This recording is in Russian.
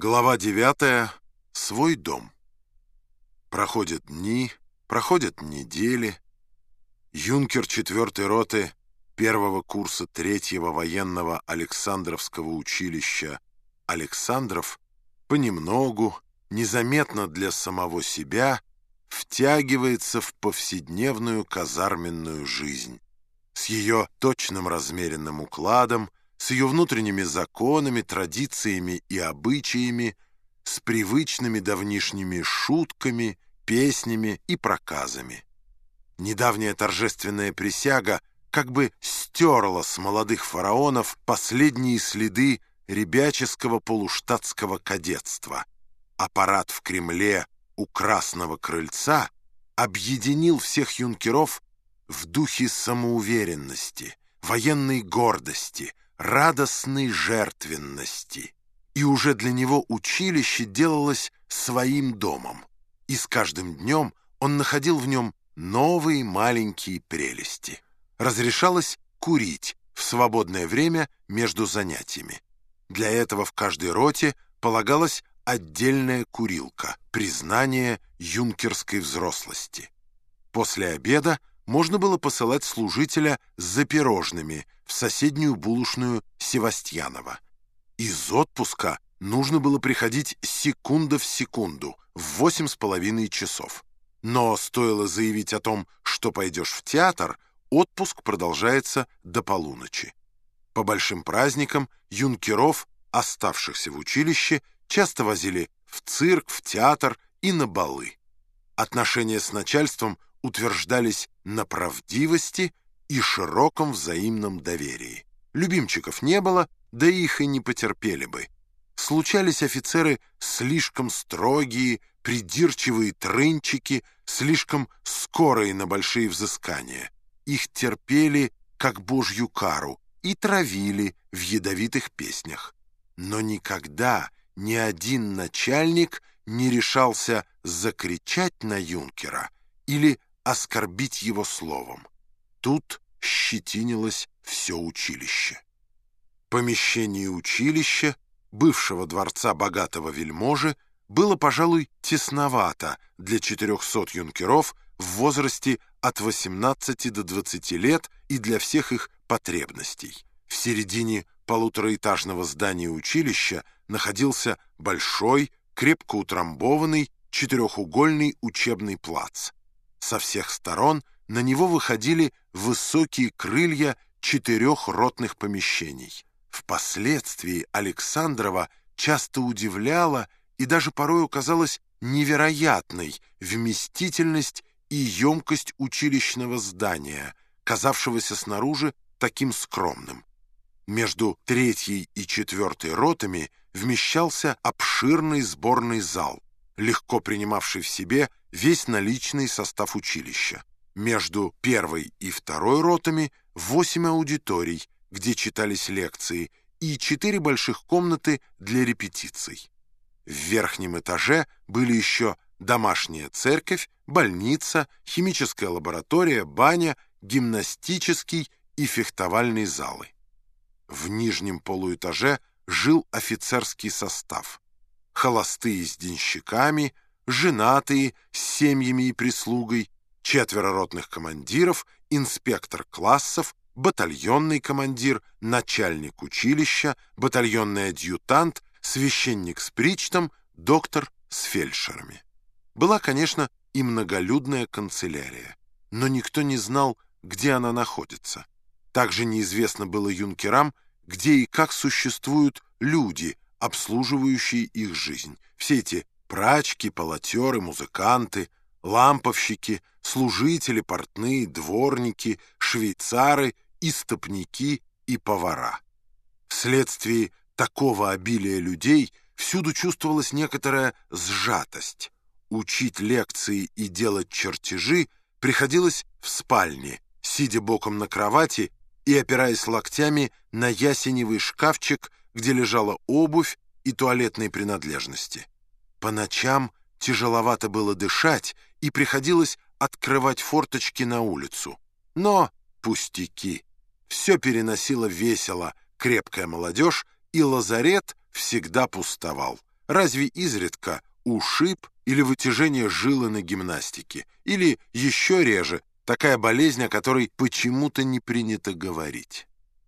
Глава 9. Свой дом. Проходят дни, проходят недели. Юнкер 4 роты первого курса третьего военного Александровского училища Александров понемногу, незаметно для самого себя, втягивается в повседневную казарменную жизнь с ее точным размеренным укладом, с ее внутренними законами, традициями и обычаями, с привычными давнишними шутками, песнями и проказами. Недавняя торжественная присяга как бы стерла с молодых фараонов последние следы ребяческого полуштатского кадетства. Аппарат в Кремле у Красного Крыльца объединил всех юнкеров в духе самоуверенности, военной гордости, радостной жертвенности. И уже для него училище делалось своим домом. И с каждым днем он находил в нем новые маленькие прелести. Разрешалось курить в свободное время между занятиями. Для этого в каждой роте полагалась отдельная курилка, признание юнкерской взрослости. После обеда можно было посылать служителя за пирожными в соседнюю булочную Севастьянова. Из отпуска нужно было приходить секунда в секунду, в восемь с половиной часов. Но стоило заявить о том, что пойдешь в театр, отпуск продолжается до полуночи. По большим праздникам юнкеров, оставшихся в училище, часто возили в цирк, в театр и на балы. Отношения с начальством утверждались на правдивости и широком взаимном доверии. Любимчиков не было, да их и не потерпели бы. Случались офицеры слишком строгие, придирчивые трынчики, слишком скорые на большие взыскания. Их терпели, как божью кару, и травили в ядовитых песнях. Но никогда ни один начальник не решался закричать на юнкера или оскорбить его словом. Тут щетинилось все училище. Помещение училища, бывшего дворца богатого вельможи, было, пожалуй, тесновато для 400 юнкеров в возрасте от 18 до 20 лет и для всех их потребностей. В середине полутораэтажного здания училища находился большой, крепко утрамбованный, четырехугольный учебный плац. Со всех сторон на него выходили высокие крылья четырех ротных помещений. Впоследствии Александрова часто удивляла и даже порой казалась невероятной вместительность и емкость училищного здания, казавшегося снаружи таким скромным. Между третьей и четвертой ротами вмещался обширный сборный зал, легко принимавший в себе весь наличный состав училища. Между первой и второй ротами восемь аудиторий, где читались лекции, и четыре больших комнаты для репетиций. В верхнем этаже были еще домашняя церковь, больница, химическая лаборатория, баня, гимнастический и фехтовальный залы. В нижнем полуэтаже жил офицерский состав. Холостые с денщиками – женатые с семьями и прислугой, четверо ротных командиров, инспектор классов, батальонный командир, начальник училища, батальонный адъютант, священник с причтом, доктор с фельдшерами. Была, конечно, и многолюдная канцелярия, но никто не знал, где она находится. Также неизвестно было юнкерам, где и как существуют люди, обслуживающие их жизнь. Все эти Прачки, полотеры, музыканты, ламповщики, служители, портные, дворники, швейцары, истопники и повара. Вследствие такого обилия людей всюду чувствовалась некоторая сжатость. Учить лекции и делать чертежи приходилось в спальне, сидя боком на кровати и опираясь локтями на ясеневый шкафчик, где лежала обувь и туалетные принадлежности. По ночам тяжеловато было дышать, и приходилось открывать форточки на улицу. Но пустяки. Все переносило весело крепкая молодежь, и лазарет всегда пустовал. разве изредка ушиб или вытяжение жилы на гимнастике, или еще реже такая болезнь, о которой почему-то не принято говорить.